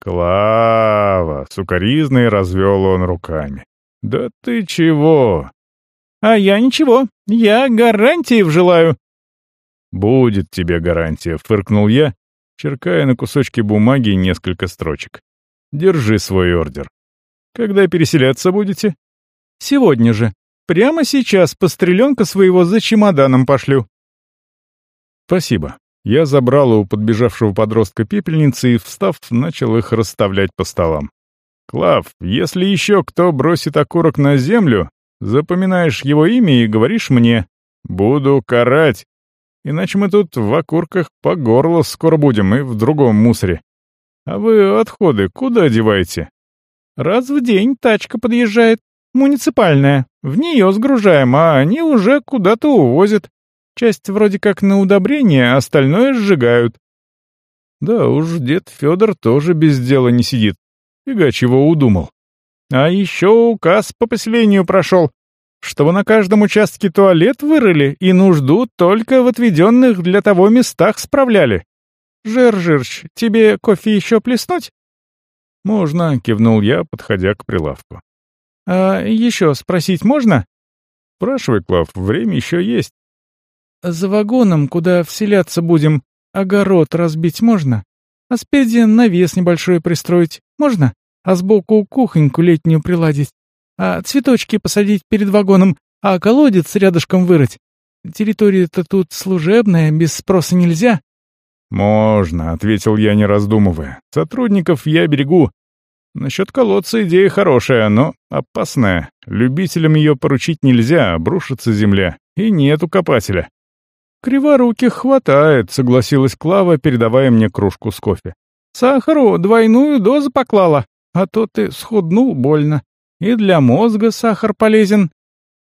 «Клава!» — сукоризный развел он руками. «Да ты чего?» «А я ничего. Я гарантиев желаю». «Будет тебе гарантия», — фыркнул я, черкая на кусочке бумаги несколько строчек. «Держи свой ордер. Когда переселяться будете?» «Сегодня же. Прямо сейчас постреленка своего за чемоданом пошлю». «Спасибо. Я забрал у подбежавшего подростка пепельницы и, встав, начал их расставлять по столам. «Клав, если еще кто бросит окурок на землю, запоминаешь его имя и говоришь мне. Буду карать». Иначе мы тут в окурках по горло скоро будем и в другом мусоре. А вы отходы куда деваете? Раз в день тачка подъезжает, муниципальная. В нее сгружаем, а они уже куда-то увозят. Часть вроде как на удобрение, а остальное сжигают. Да уж, дед Федор тоже без дела не сидит. Фига чего удумал. А еще указ по поселению прошел, чтобы на каждом участке туалет вырыли и нужду только в отведенных для того местах справляли. Жир-жирч, тебе кофе еще плеснуть? «Можно», — кивнул я, подходя к прилавку. «А еще спросить можно?» «Спрашивай, Клав, время еще есть». «За вагоном, куда вселяться будем, огород разбить можно? А спереди навес небольшой пристроить можно? А сбоку кухоньку летнюю приладить? А цветочки посадить перед вагоном, а колодец рядышком вырыть? Территория-то тут служебная, без спроса нельзя». «Можно», — ответил я, не раздумывая. «Сотрудников я берегу. Насчет колодца идея хорошая, но опасная. Любителям ее поручить нельзя, обрушится земля. И нету копателя». «Криворуких хватает», — согласилась Клава, передавая мне кружку с кофе. «Сахару двойную дозу поклала, а то ты схуднул больно. И для мозга сахар полезен.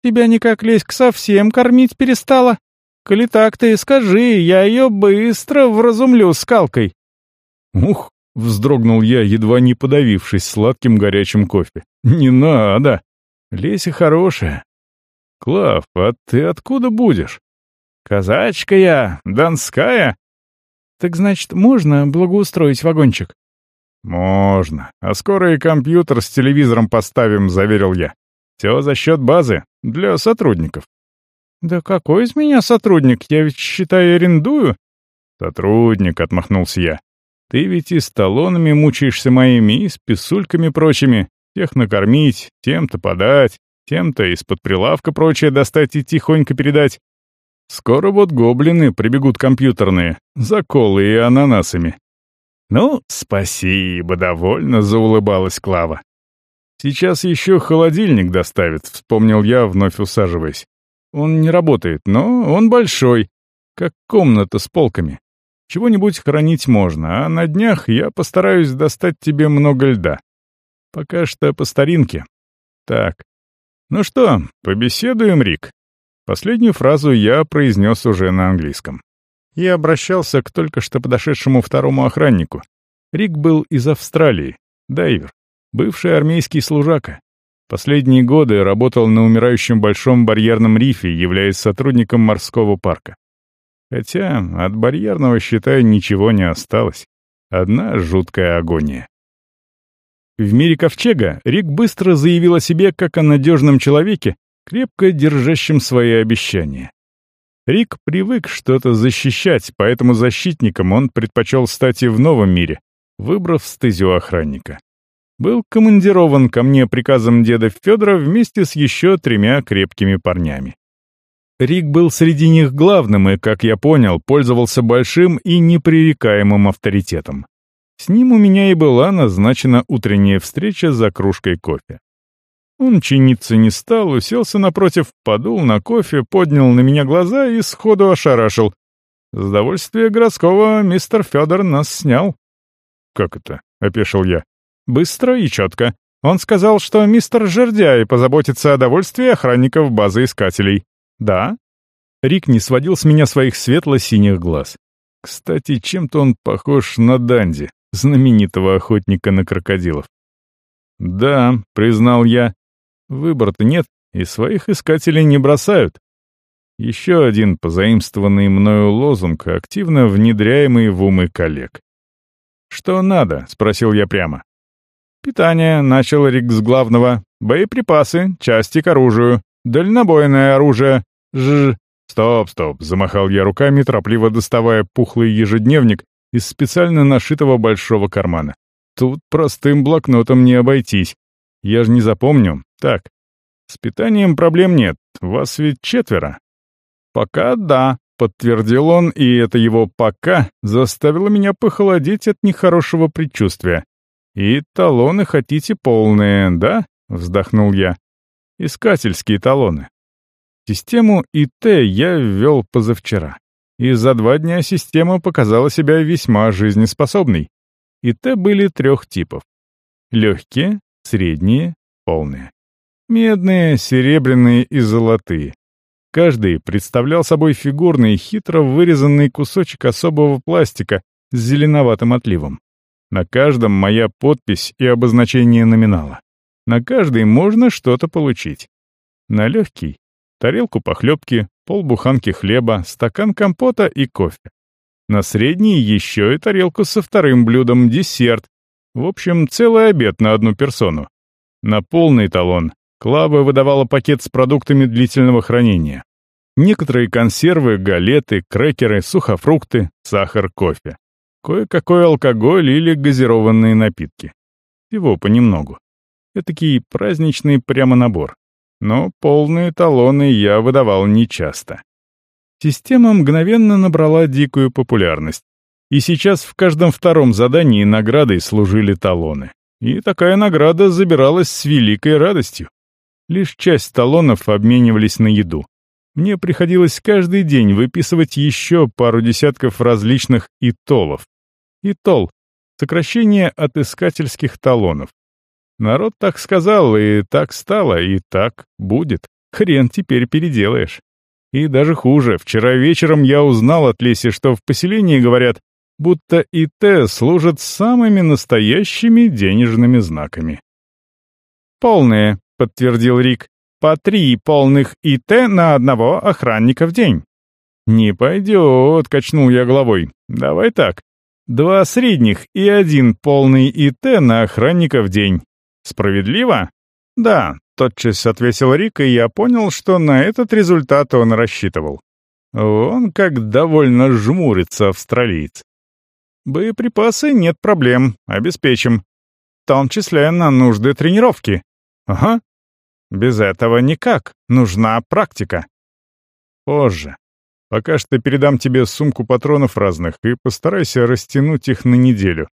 Тебя никак леська совсем кормить перестала?» Коли так ты скажи, я ее быстро вразумлю скалкой». «Ух!» — вздрогнул я, едва не подавившись сладким горячим кофе. «Не надо! Леся хорошая. Клав, а ты откуда будешь?» «Казачка я, донская». «Так значит, можно благоустроить вагончик?» «Можно. А скоро и компьютер с телевизором поставим», — заверил я. «Все за счет базы, для сотрудников». «Да какой из меня сотрудник? Я ведь, считай, арендую». «Сотрудник», — отмахнулся я. «Ты ведь и с талонами мучаешься моими, и с писульками прочими. Тех накормить, тем-то подать, тем-то из-под прилавка прочее достать и тихонько передать. Скоро вот гоблины прибегут компьютерные, за колы и ананасами». «Ну, спасибо, довольно», — заулыбалась Клава. «Сейчас еще холодильник доставят», — вспомнил я, вновь усаживаясь. Он не работает, но он большой, как комната с полками. Чего-нибудь хранить можно, а на днях я постараюсь достать тебе много льда. Пока что по старинке. Так. Ну что, побеседуем, Рик? Последнюю фразу я произнес уже на английском. И обращался к только что подошедшему второму охраннику. Рик был из Австралии, дайвер, бывший армейский служака. Последние годы работал на умирающем Большом барьерном рифе, являясь сотрудником морского парка. Хотя от барьерного, считай, ничего не осталось. Одна жуткая агония. В мире Ковчега Рик быстро заявил о себе как о надежном человеке, крепко держащем свои обещания. Рик привык что-то защищать, поэтому защитником он предпочел стать и в новом мире, выбрав стезю охранника был командирован ко мне приказом деда Федора вместе с еще тремя крепкими парнями. Рик был среди них главным и, как я понял, пользовался большим и непререкаемым авторитетом. С ним у меня и была назначена утренняя встреча за кружкой кофе. Он чиниться не стал, уселся напротив, подул на кофе, поднял на меня глаза и сходу ошарашил. С довольствия городского мистер Федор нас снял. «Как это?» — опешил я. Быстро и четко. Он сказал, что мистер Жердяй позаботится о довольствии охранников базы искателей. Да? Рик не сводил с меня своих светло-синих глаз. Кстати, чем-то он похож на Данди, знаменитого охотника на крокодилов. «Да», — признал я, — «выбора-то нет, и своих искателей не бросают». Еще один позаимствованный мною лозунг, активно внедряемый в умы коллег. «Что надо?» — спросил я прямо. «Питание», — начал Рик с главного. «Боеприпасы, части к оружию, дальнобойное оружие, ж...» «Стоп, стоп», — замахал я руками, торопливо доставая пухлый ежедневник из специально нашитого большого кармана. «Тут простым блокнотом не обойтись. Я же не запомню. Так, с питанием проблем нет. Вас ведь четверо». «Пока да», — подтвердил он, и это его «пока» заставило меня похолодеть от нехорошего предчувствия. «И талоны хотите полные, да?» — вздохнул я. «Искательские талоны. Систему ИТ я ввел позавчера. И за два дня система показала себя весьма жизнеспособной. И те были трех типов. Легкие, средние, полные. Медные, серебряные и золотые. Каждый представлял собой фигурный, хитро вырезанный кусочек особого пластика с зеленоватым отливом. На каждом моя подпись и обозначение номинала. На каждый можно что-то получить. На легкий — тарелку похлебки, полбуханки хлеба, стакан компота и кофе. На средний еще и тарелку со вторым блюдом, десерт. В общем, целый обед на одну персону. На полный талон Клава выдавала пакет с продуктами длительного хранения. Некоторые консервы, галеты, крекеры, сухофрукты, сахар, кофе. Кое-какой алкоголь или газированные напитки. Всего понемногу. Этакий праздничный прямо набор. Но полные талоны я выдавал нечасто. Система мгновенно набрала дикую популярность. И сейчас в каждом втором задании наградой служили талоны. И такая награда забиралась с великой радостью. Лишь часть талонов обменивались на еду. Мне приходилось каждый день выписывать еще пару десятков различных итолов. Итол — сокращение от искательских талонов. Народ так сказал, и так стало, и так будет. Хрен теперь переделаешь. И даже хуже, вчера вечером я узнал от Леси, что в поселении говорят, будто ИТ служат самыми настоящими денежными знаками. «Полные», — подтвердил Рик. «По три полных ИТ на одного охранника в день». «Не пойдет», — качнул я головой. «Давай так. Два средних и один полный ИТ на охранника в день. Справедливо?» «Да», — тотчас ответил Рик, и я понял, что на этот результат он рассчитывал. Он как довольно жмурится австралиец. «Боеприпасы нет проблем, обеспечим. В том числе на нужды тренировки. Ага. Без этого никак. Нужна практика. Позже. Пока что передам тебе сумку патронов разных и постарайся растянуть их на неделю.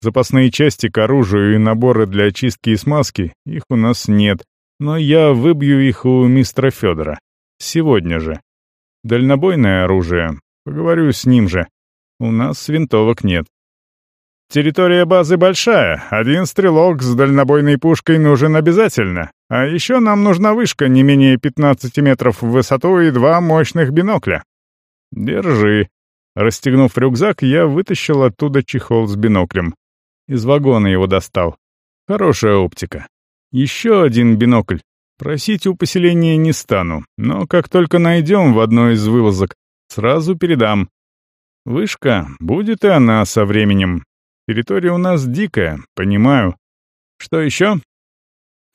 Запасные части к оружию и наборы для очистки и смазки, их у нас нет, но я выбью их у мистера Федора. Сегодня же. Дальнобойное оружие. Поговорю с ним же. У нас винтовок нет. Территория базы большая, один стрелок с дальнобойной пушкой нужен обязательно. А еще нам нужна вышка не менее 15 метров в высоту и два мощных бинокля. Держи. Расстегнув рюкзак, я вытащил оттуда чехол с биноклем. Из вагона его достал. Хорошая оптика. Еще один бинокль. Просить у поселения не стану, но как только найдем в одной из вылазок, сразу передам. Вышка, будет и она со временем, Территория у нас дикая, понимаю. Что еще?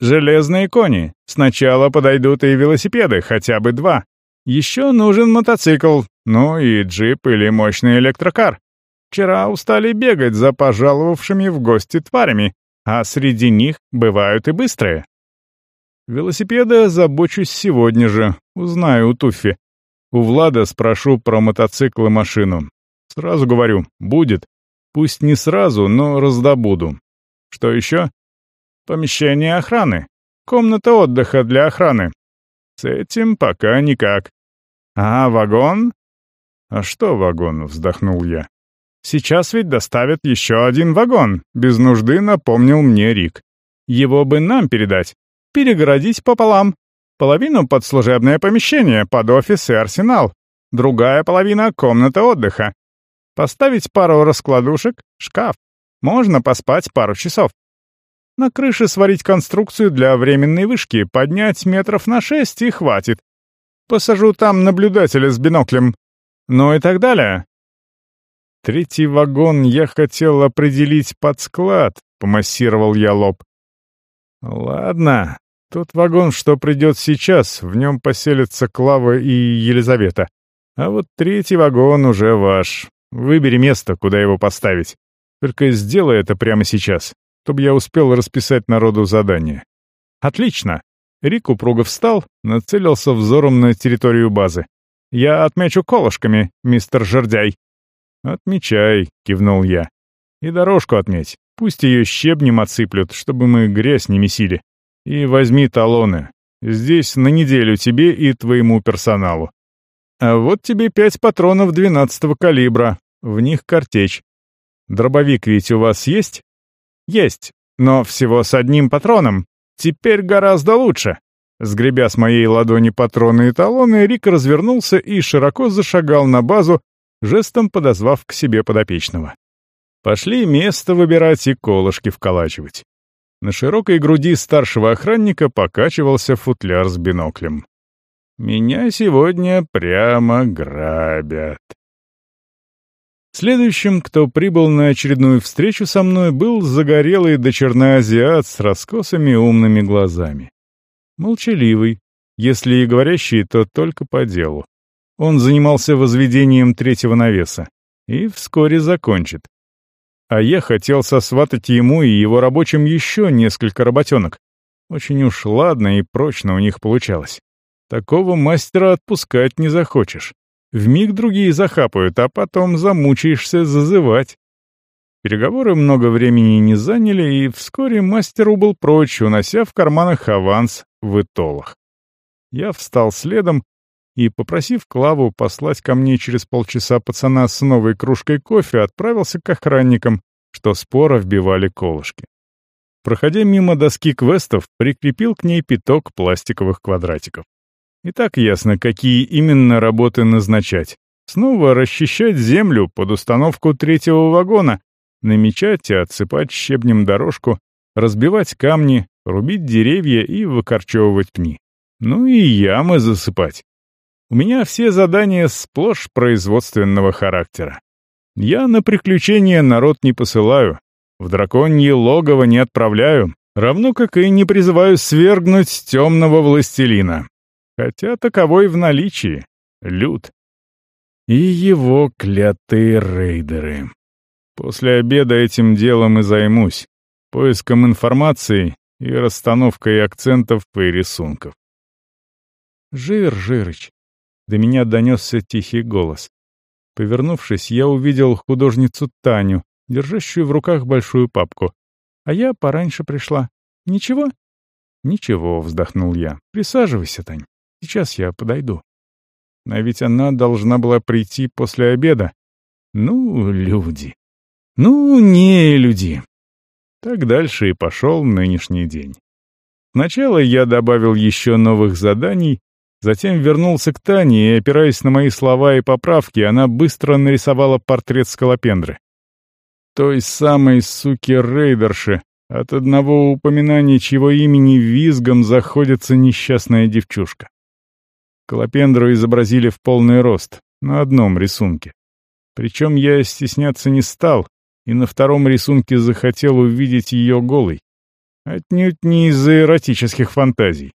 Железные кони. Сначала подойдут и велосипеды, хотя бы два. Еще нужен мотоцикл, ну и джип или мощный электрокар. Вчера устали бегать за пожаловавшими в гости тварями, а среди них бывают и быстрые. Велосипеды забочусь сегодня же, узнаю у Туффи. У Влада спрошу про мотоцикл и машину. Сразу говорю, будет. Пусть не сразу, но раздобуду. Что еще? Помещение охраны. Комната отдыха для охраны. С этим пока никак. А вагон? А что вагон, вздохнул я. Сейчас ведь доставят еще один вагон, без нужды напомнил мне Рик. Его бы нам передать, перегородить пополам. Половину под служебное помещение, под офис и арсенал. Другая половина — комната отдыха. Поставить пару раскладушек, шкаф. Можно поспать пару часов. На крыше сварить конструкцию для временной вышки, поднять метров на шесть и хватит. Посажу там наблюдателя с биноклем. Ну и так далее. Третий вагон я хотел определить под склад, помассировал я лоб. Ладно, тот вагон, что придет сейчас, в нем поселятся Клава и Елизавета. А вот третий вагон уже ваш. Выбери место, куда его поставить. Только сделай это прямо сейчас, чтобы я успел расписать народу задание. Отлично. Рик упруго встал, нацелился взором на территорию базы. «Я отмечу колышками, мистер Жердяй». «Отмечай», — кивнул я. «И дорожку отметь. Пусть ее щебнем отсыплют, чтобы мы грязь не месили. И возьми талоны. Здесь на неделю тебе и твоему персоналу. А вот тебе пять патронов двенадцатого калибра, в них картечь. Дробовик ведь у вас есть? Есть, но всего с одним патроном. Теперь гораздо лучше. Сгребя с моей ладони патроны и талоны, Рик развернулся и широко зашагал на базу, жестом подозвав к себе подопечного. Пошли место выбирать и колышки вколачивать. На широкой груди старшего охранника покачивался футляр с биноклем. Меня сегодня прямо грабят. Следующим, кто прибыл на очередную встречу со мной, был загорелый до черноазиат с раскосыми умными глазами. Молчаливый, если и говорящий, то только по делу. Он занимался возведением третьего навеса и вскоре закончит. А я хотел сосватать ему и его рабочим еще несколько работенок. Очень уж ладно и прочно у них получалось. Такого мастера отпускать не захочешь. В миг другие захапают, а потом замучаешься зазывать. Переговоры много времени не заняли, и вскоре мастер убыл прочь, унося в карманах аванс в итолах. Я встал следом и, попросив Клаву послать ко мне через полчаса пацана с новой кружкой кофе, отправился к охранникам, что споро вбивали колышки. Проходя мимо доски квестов, прикрепил к ней пяток пластиковых квадратиков. И так ясно, какие именно работы назначать. Снова расчищать землю под установку третьего вагона, намечать и отсыпать щебнем дорожку, разбивать камни, рубить деревья и выкорчевывать пни. Ну и ямы засыпать. У меня все задания сплошь производственного характера. Я на приключения народ не посылаю, в драконье логово не отправляю, равно как и не призываю свергнуть темного властелина, хотя таковой в наличии — Люд. И его клятые рейдеры. После обеда этим делом и займусь, поиском информации и расстановкой акцентов и рисунков. «Жир, Жирыч!» — до меня донесся тихий голос. Повернувшись, я увидел художницу Таню, держащую в руках большую папку. А я пораньше пришла. «Ничего?» «Ничего», — вздохнул я. «Присаживайся, Тань». Сейчас я подойду. А ведь она должна была прийти после обеда. Ну, люди. Ну, не люди. Так дальше и пошел нынешний день. Сначала я добавил еще новых заданий, затем вернулся к Тане и, опираясь на мои слова и поправки, она быстро нарисовала портрет скалопендры. Той самой суки-рейдерши, от одного упоминания чьего имени визгом заходится несчастная девчушка. Колопендру изобразили в полный рост, на одном рисунке. Причем я стесняться не стал, и на втором рисунке захотел увидеть ее голой. Отнюдь не из-за эротических фантазий.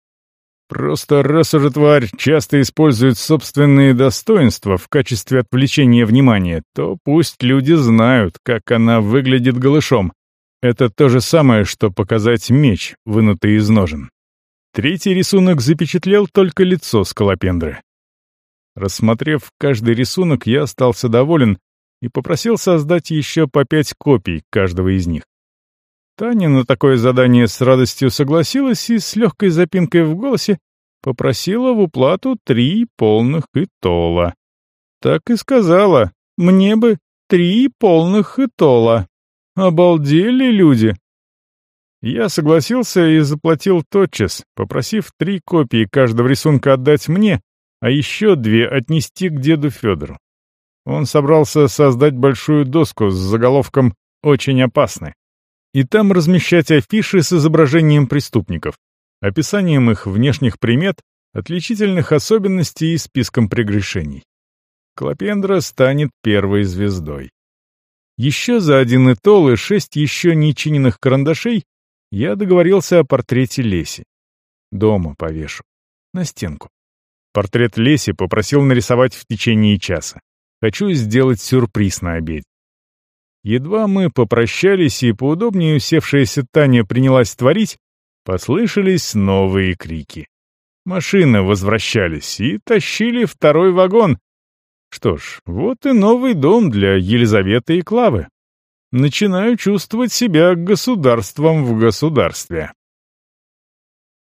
Просто раз уже тварь часто использует собственные достоинства в качестве отвлечения внимания, то пусть люди знают, как она выглядит голышом. Это то же самое, что показать меч, вынутый из ножен. Третий рисунок запечатлел только лицо скалопендры. Рассмотрев каждый рисунок, я остался доволен и попросил создать еще по пять копий каждого из них. Таня на такое задание с радостью согласилась и с легкой запинкой в голосе попросила в уплату три полных итола. Так и сказала, мне бы три полных итола. Обалдели люди. Я согласился и заплатил тотчас, попросив три копии каждого рисунка отдать мне, а еще две отнести к деду Федору. Он собрался создать большую доску с заголовком «Очень опасны» и там размещать афиши с изображением преступников, описанием их внешних примет, отличительных особенностей и списком прегрешений. Клопендра станет первой звездой. Еще за один этол и шесть еще нечиненных карандашей я договорился о портрете Леси. Дома повешу. На стенку. Портрет Леси попросил нарисовать в течение часа. Хочу сделать сюрприз на обед. Едва мы попрощались, и поудобнее усевшаяся Таня принялась творить, послышались новые крики. Машины возвращались и тащили второй вагон. Что ж, вот и новый дом для Елизаветы и Клавы начинаю чувствовать себя государством в государстве.